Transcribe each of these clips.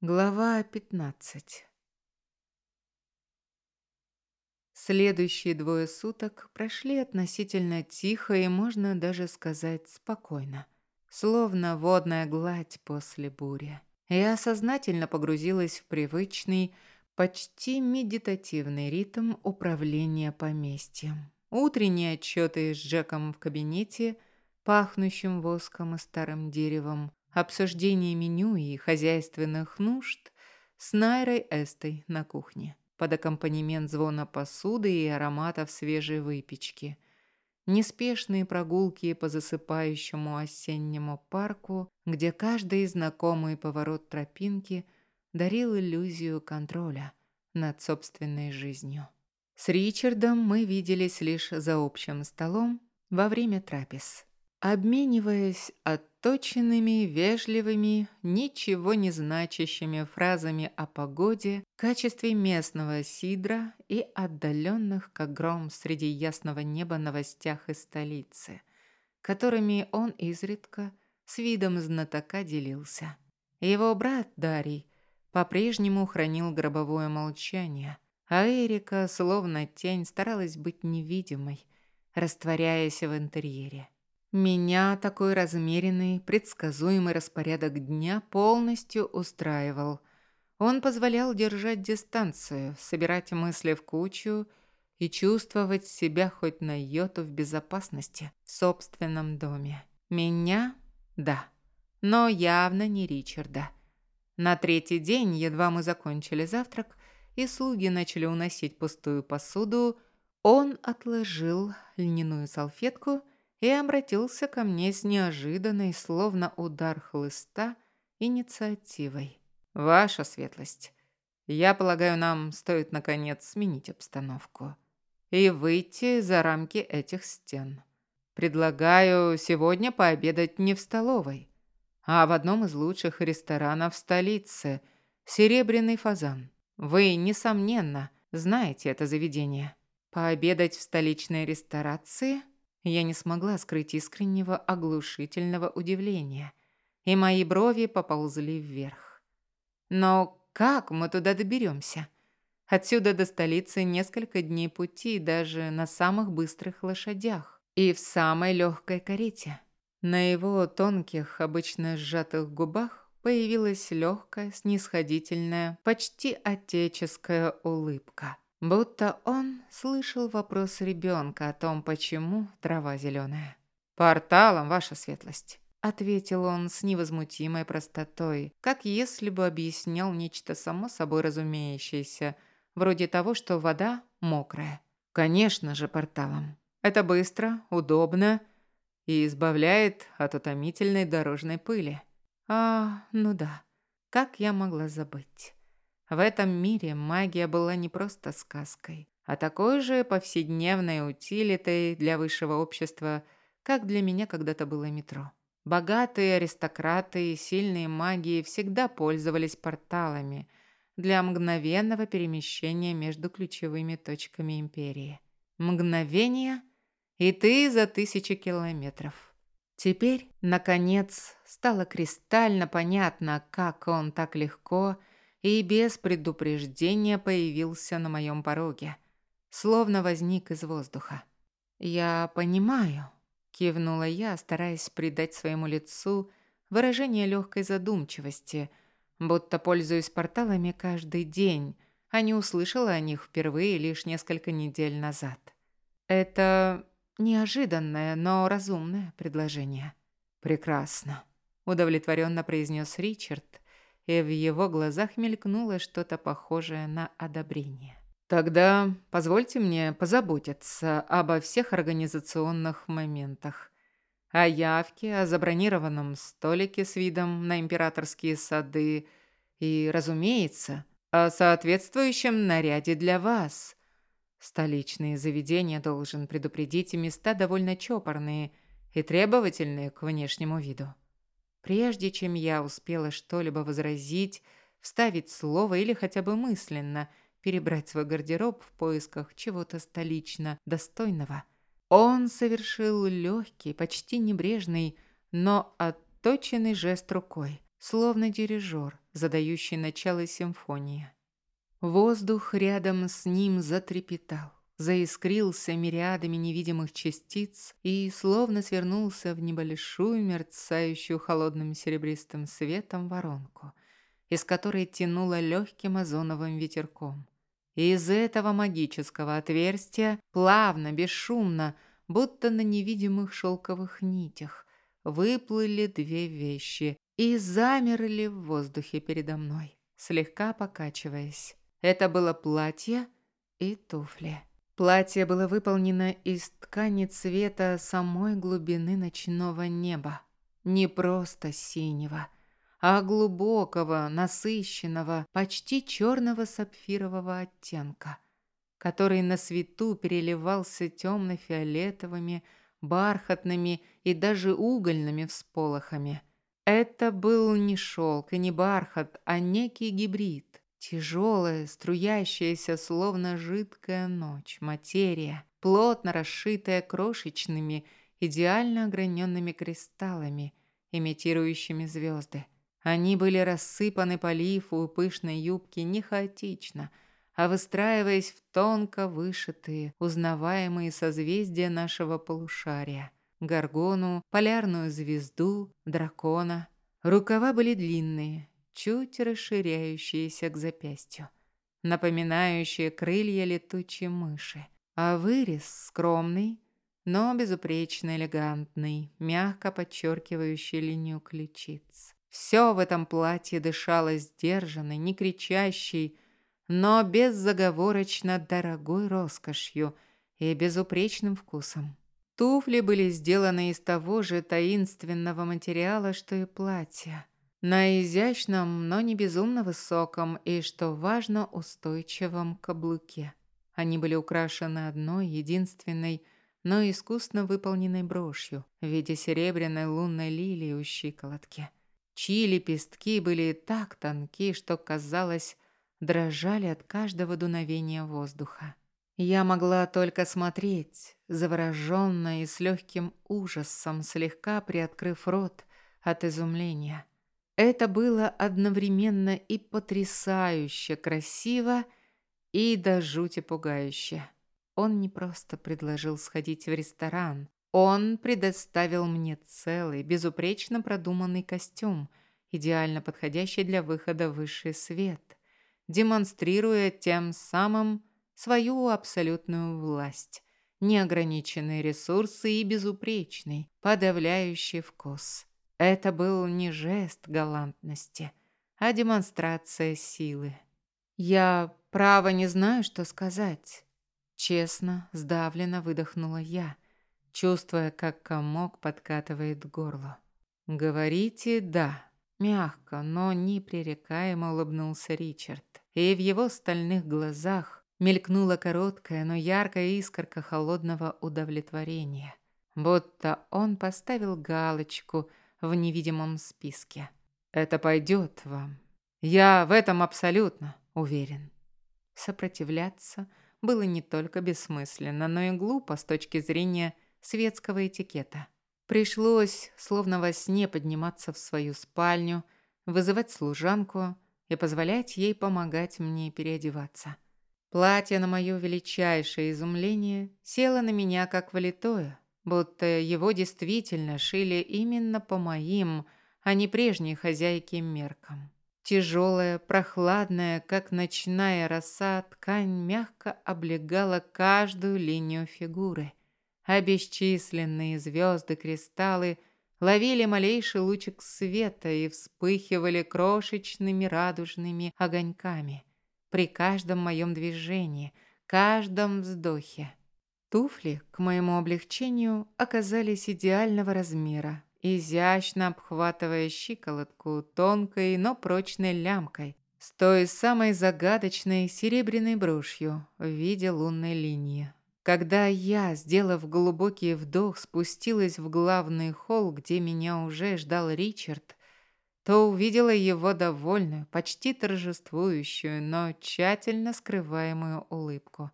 Глава 15 Следующие двое суток прошли относительно тихо и, можно даже сказать, спокойно. Словно водная гладь после бури. Я сознательно погрузилась в привычный, почти медитативный ритм управления поместьем. Утренние отчеты с Джеком в кабинете, пахнущим воском и старым деревом, обсуждение меню и хозяйственных нужд с Найрой Эстой на кухне под аккомпанемент звона посуды и ароматов свежей выпечки. Неспешные прогулки по засыпающему осеннему парку, где каждый знакомый поворот тропинки дарил иллюзию контроля над собственной жизнью. С Ричардом мы виделись лишь за общим столом во время трапез. Обмениваясь отточенными, вежливыми, ничего не значащими фразами о погоде, качестве местного сидра и отдаленных, как гром среди ясного неба, новостях из столицы, которыми он изредка с видом знатока делился. Его брат Дарий по-прежнему хранил гробовое молчание, а Эрика, словно тень, старалась быть невидимой, растворяясь в интерьере. Меня такой размеренный, предсказуемый распорядок дня полностью устраивал. Он позволял держать дистанцию, собирать мысли в кучу и чувствовать себя хоть на йоту в безопасности в собственном доме. Меня – да, но явно не Ричарда. На третий день, едва мы закончили завтрак, и слуги начали уносить пустую посуду, он отложил льняную салфетку – и обратился ко мне с неожиданной, словно удар хлыста, инициативой. «Ваша светлость, я полагаю, нам стоит, наконец, сменить обстановку и выйти за рамки этих стен. Предлагаю сегодня пообедать не в столовой, а в одном из лучших ресторанов столицы «Серебряный фазан». Вы, несомненно, знаете это заведение. Пообедать в столичной ресторации – я не смогла скрыть искреннего оглушительного удивления, и мои брови поползли вверх. Но как мы туда доберемся? Отсюда до столицы несколько дней пути даже на самых быстрых лошадях и в самой легкой карете. На его тонких, обычно сжатых губах появилась легкая, снисходительная, почти отеческая улыбка. Будто он слышал вопрос ребенка о том, почему трава зеленая. «Порталом, ваша светлость», — ответил он с невозмутимой простотой, как если бы объяснял нечто само собой разумеющееся, вроде того, что вода мокрая. «Конечно же, порталом. Это быстро, удобно и избавляет от утомительной дорожной пыли». «А, ну да, как я могла забыть?» В этом мире магия была не просто сказкой, а такой же повседневной утилитой для высшего общества, как для меня когда-то было метро. Богатые аристократы и сильные маги всегда пользовались порталами для мгновенного перемещения между ключевыми точками империи. Мгновение, и ты за тысячи километров. Теперь, наконец, стало кристально понятно, как он так легко и без предупреждения появился на моем пороге, словно возник из воздуха. «Я понимаю», – кивнула я, стараясь придать своему лицу выражение легкой задумчивости, будто пользуюсь порталами каждый день, а не услышала о них впервые лишь несколько недель назад. «Это неожиданное, но разумное предложение». «Прекрасно», – удовлетворенно произнес Ричард – и в его глазах мелькнуло что-то похожее на одобрение. «Тогда позвольте мне позаботиться обо всех организационных моментах. О явке, о забронированном столике с видом на императорские сады и, разумеется, о соответствующем наряде для вас. Столичные заведения, должен предупредить, места довольно чопорные и требовательные к внешнему виду. Прежде чем я успела что-либо возразить, вставить слово или хотя бы мысленно перебрать свой гардероб в поисках чего-то столично достойного, он совершил легкий, почти небрежный, но отточенный жест рукой, словно дирижер, задающий начало симфонии. Воздух рядом с ним затрепетал, заискрился мириадами невидимых частиц и словно свернулся в небольшую мерцающую холодным серебристым светом воронку, из которой тянуло легким озоновым ветерком. Из этого магического отверстия плавно, бесшумно, будто на невидимых шелковых нитях, выплыли две вещи и замерли в воздухе передо мной, слегка покачиваясь. Это было платье и туфли. Платье было выполнено из ткани цвета самой глубины ночного неба. Не просто синего, а глубокого, насыщенного, почти черного сапфирового оттенка, который на свету переливался темно-фиолетовыми, бархатными и даже угольными всполохами. Это был не шелк и не бархат, а некий гибрид. Тяжелая, струящаяся, словно жидкая ночь, материя, плотно расшитая крошечными, идеально ограненными кристаллами, имитирующими звезды. Они были рассыпаны по лифу и пышной юбке не хаотично, а выстраиваясь в тонко вышитые, узнаваемые созвездия нашего полушария. Гаргону, полярную звезду, дракона. Рукава были длинные, чуть расширяющиеся к запястью, напоминающие крылья летучей мыши. А вырез скромный, но безупречно элегантный, мягко подчеркивающий линию ключиц. Все в этом платье дышало сдержанной, не кричащей, но беззаговорочно дорогой роскошью и безупречным вкусом. Туфли были сделаны из того же таинственного материала, что и платье. На изящном, но не безумно высоком и, что важно, устойчивом каблуке. Они были украшены одной, единственной, но искусно выполненной брошью в виде серебряной лунной лилии у щиколотки чьи лепестки были так тонки, что, казалось, дрожали от каждого дуновения воздуха. Я могла только смотреть, завороженно и с легким ужасом, слегка приоткрыв рот от изумления. Это было одновременно и потрясающе красиво, и до жути пугающе. Он не просто предложил сходить в ресторан, он предоставил мне целый, безупречно продуманный костюм, идеально подходящий для выхода в высший свет, демонстрируя тем самым свою абсолютную власть, неограниченные ресурсы и безупречный, подавляющий вкус. Это был не жест галантности, а демонстрация силы. Я, право, не знаю, что сказать. Честно, сдавленно выдохнула я – чувствуя, как комок подкатывает горло. «Говорите «да». Мягко, но непререкаемо улыбнулся Ричард. И в его стальных глазах мелькнула короткая, но яркая искорка холодного удовлетворения. Будто он поставил галочку в невидимом списке. «Это пойдет вам. Я в этом абсолютно уверен». Сопротивляться было не только бессмысленно, но и глупо с точки зрения светского этикета. Пришлось, словно во сне, подниматься в свою спальню, вызывать служанку и позволять ей помогать мне переодеваться. Платье, на мое величайшее изумление, село на меня как валитое, будто его действительно шили именно по моим, а не прежней хозяйке меркам. Тяжелая, прохладная, как ночная роса, ткань мягко облегала каждую линию фигуры а бесчисленные звезды, кристаллы ловили малейший лучик света и вспыхивали крошечными радужными огоньками при каждом моем движении, каждом вздохе. Туфли, к моему облегчению, оказались идеального размера, изящно обхватывая щиколотку тонкой, но прочной лямкой, с той самой загадочной серебряной брошью в виде лунной линии. Когда я, сделав глубокий вдох, спустилась в главный холл, где меня уже ждал Ричард, то увидела его довольную, почти торжествующую, но тщательно скрываемую улыбку.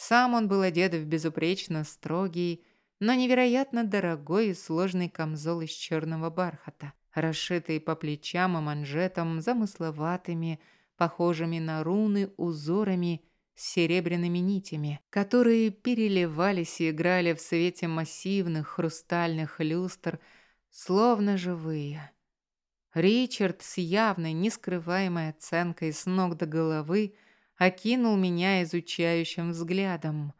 Сам он был одет в безупречно строгий, но невероятно дорогой и сложный камзол из черного бархата. расшитый по плечам и манжетам замысловатыми, похожими на руны узорами с серебряными нитями, которые переливались и играли в свете массивных хрустальных люстр, словно живые. Ричард с явной, нескрываемой оценкой с ног до головы окинул меня изучающим взглядом,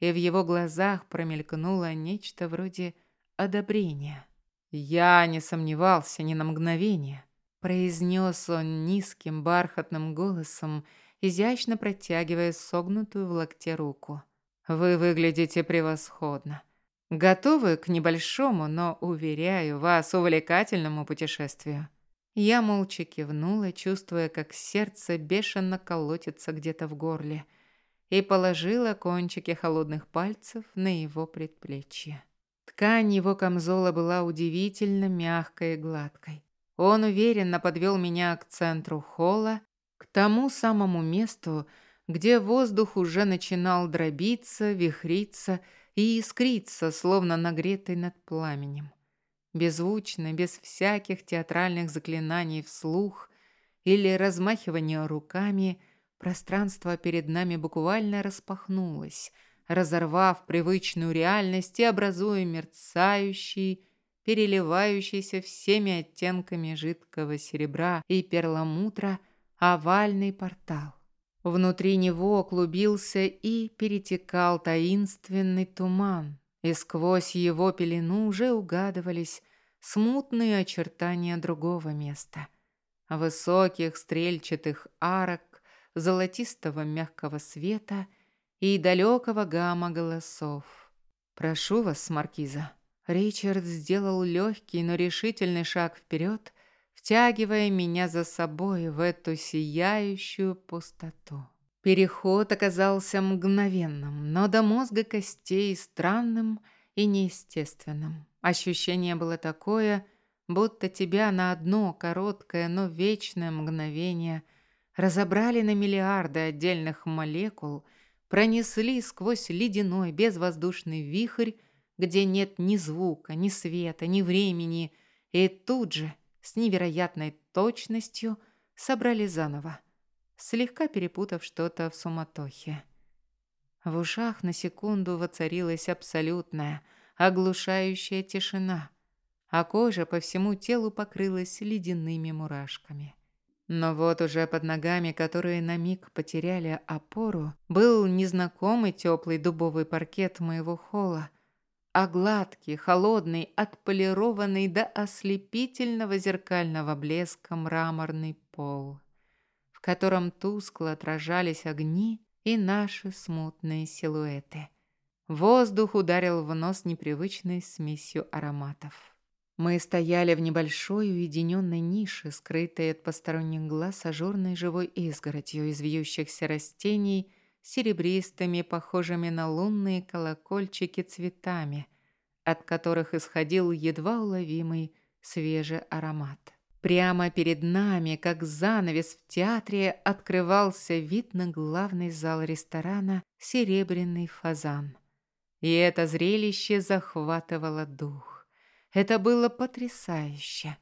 и в его глазах промелькнуло нечто вроде одобрения. «Я не сомневался ни на мгновение», — произнес он низким бархатным голосом, изящно протягивая согнутую в локте руку. «Вы выглядите превосходно. Готовы к небольшому, но, уверяю вас, увлекательному путешествию?» Я молча кивнула, чувствуя, как сердце бешено колотится где-то в горле, и положила кончики холодных пальцев на его предплечье. Ткань его камзола была удивительно мягкой и гладкой. Он уверенно подвел меня к центру холла, к тому самому месту, где воздух уже начинал дробиться, вихриться и искриться, словно нагретый над пламенем. Беззвучно, без всяких театральных заклинаний вслух или размахивания руками, пространство перед нами буквально распахнулось – разорвав привычную реальность и образуя мерцающий, переливающийся всеми оттенками жидкого серебра и перламутра овальный портал. Внутри него клубился и перетекал таинственный туман, и сквозь его пелену уже угадывались смутные очертания другого места. Высоких стрельчатых арок, золотистого мягкого света — и далекого гамма голосов. «Прошу вас, Маркиза». Ричард сделал легкий, но решительный шаг вперед, втягивая меня за собой в эту сияющую пустоту. Переход оказался мгновенным, но до мозга костей странным и неестественным. Ощущение было такое, будто тебя на одно короткое, но вечное мгновение разобрали на миллиарды отдельных молекул – пронесли сквозь ледяной безвоздушный вихрь, где нет ни звука, ни света, ни времени, и тут же, с невероятной точностью, собрали заново, слегка перепутав что-то в суматохе. В ушах на секунду воцарилась абсолютная, оглушающая тишина, а кожа по всему телу покрылась ледяными мурашками. Но вот уже под ногами, которые на миг потеряли опору, был незнакомый теплый дубовый паркет моего холла, а гладкий, холодный, отполированный до ослепительного зеркального блеска мраморный пол, котором тускло отражались огни и наши смутные силуэты. Воздух ударил в нос непривычной смесью ароматов. Мы стояли в небольшой уединенной нише, скрытой от посторонних глаз ажурной живой изгородью из вьющихся растений, серебристыми, похожими на лунные колокольчики цветами, от которых исходил едва уловимый свежий аромат. Прямо перед нами, как занавес в театре, открывался вид на главный зал ресторана «Серебряный фазан». И это зрелище захватывало дух. Это было потрясающе.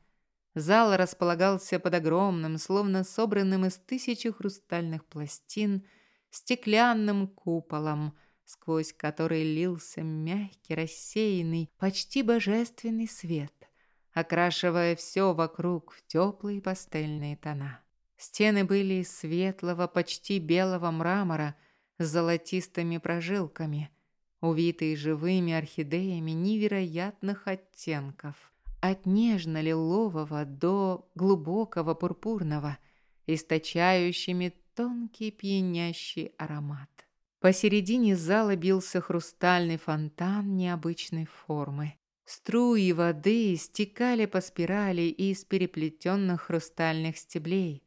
Зал располагался под огромным, словно собранным из тысячи хрустальных пластин, стеклянным куполом, сквозь который лился мягкий, рассеянный, почти божественный свет, окрашивая все вокруг в теплые пастельные тона. Стены были из светлого, почти белого мрамора с золотистыми прожилками – увитые живыми орхидеями невероятных оттенков, от нежно-лилового до глубокого пурпурного, источающими тонкий пьянящий аромат. Посередине зала бился хрустальный фонтан необычной формы. Струи воды стекали по спирали из переплетенных хрустальных стеблей,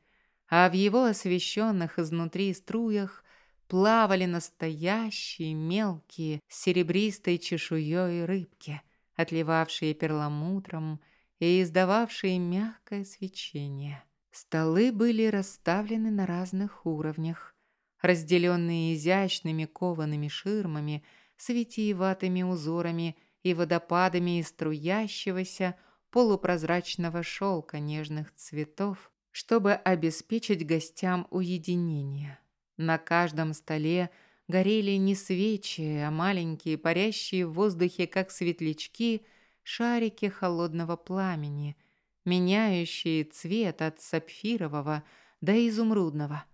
а в его освещенных изнутри струях плавали настоящие мелкие серебристой чешуей рыбки, отливавшие перламутром и издававшие мягкое свечение. Столы были расставлены на разных уровнях, разделенные изящными коваными ширмами с витиеватыми узорами и водопадами из струящегося, полупрозрачного шелка нежных цветов, чтобы обеспечить гостям уединение. На каждом столе горели не свечи, а маленькие, парящие в воздухе, как светлячки, шарики холодного пламени, меняющие цвет от сапфирового до изумрудного.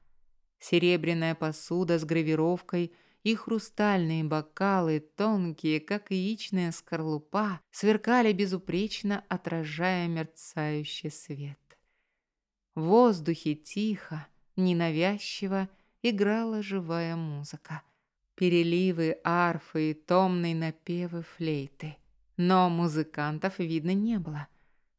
Серебряная посуда с гравировкой и хрустальные бокалы, тонкие, как яичная скорлупа, сверкали безупречно, отражая мерцающий свет. В воздухе тихо, ненавязчиво играла живая музыка. Переливы арфы и томные напевы флейты. Но музыкантов видно не было.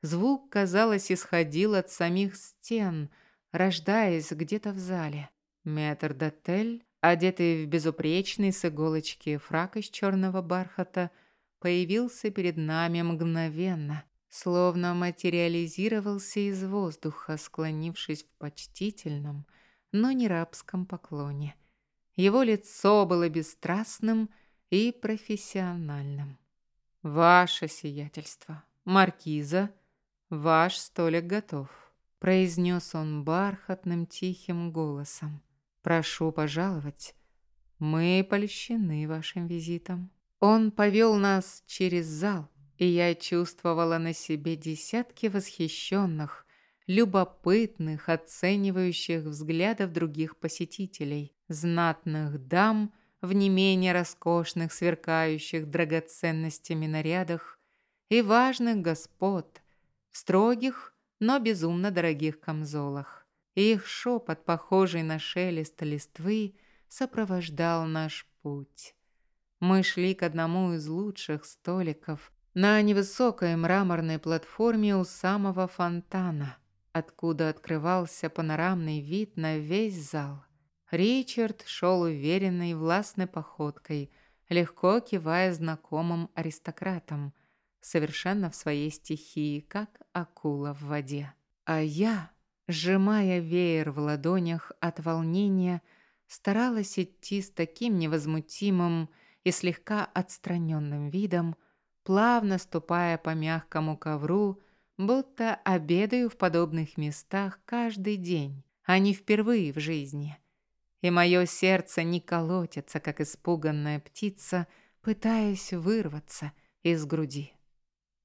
Звук, казалось, исходил от самих стен, рождаясь где-то в зале. Метр Дотель, одетый в безупречный с иголочки фрак из черного бархата, появился перед нами мгновенно, словно материализировался из воздуха, склонившись в почтительном, но не рабском поклоне. Его лицо было бесстрастным и профессиональным. «Ваше сиятельство, маркиза, ваш столик готов», произнес он бархатным тихим голосом. «Прошу пожаловать, мы польщены вашим визитом». Он повел нас через зал, и я чувствовала на себе десятки восхищенных, любопытных, оценивающих взглядов других посетителей, знатных дам в не менее роскошных, сверкающих драгоценностями нарядах и важных господ в строгих, но безумно дорогих камзолах. И их шепот, похожий на шелест листвы, сопровождал наш путь. Мы шли к одному из лучших столиков на невысокой мраморной платформе у самого фонтана откуда открывался панорамный вид на весь зал. Ричард шел уверенной властной походкой, легко кивая знакомым аристократам, совершенно в своей стихии, как акула в воде. А я, сжимая веер в ладонях от волнения, старалась идти с таким невозмутимым и слегка отстраненным видом, плавно ступая по мягкому ковру, будто обедаю в подобных местах каждый день, а не впервые в жизни. И мое сердце не колотится, как испуганная птица, пытаясь вырваться из груди.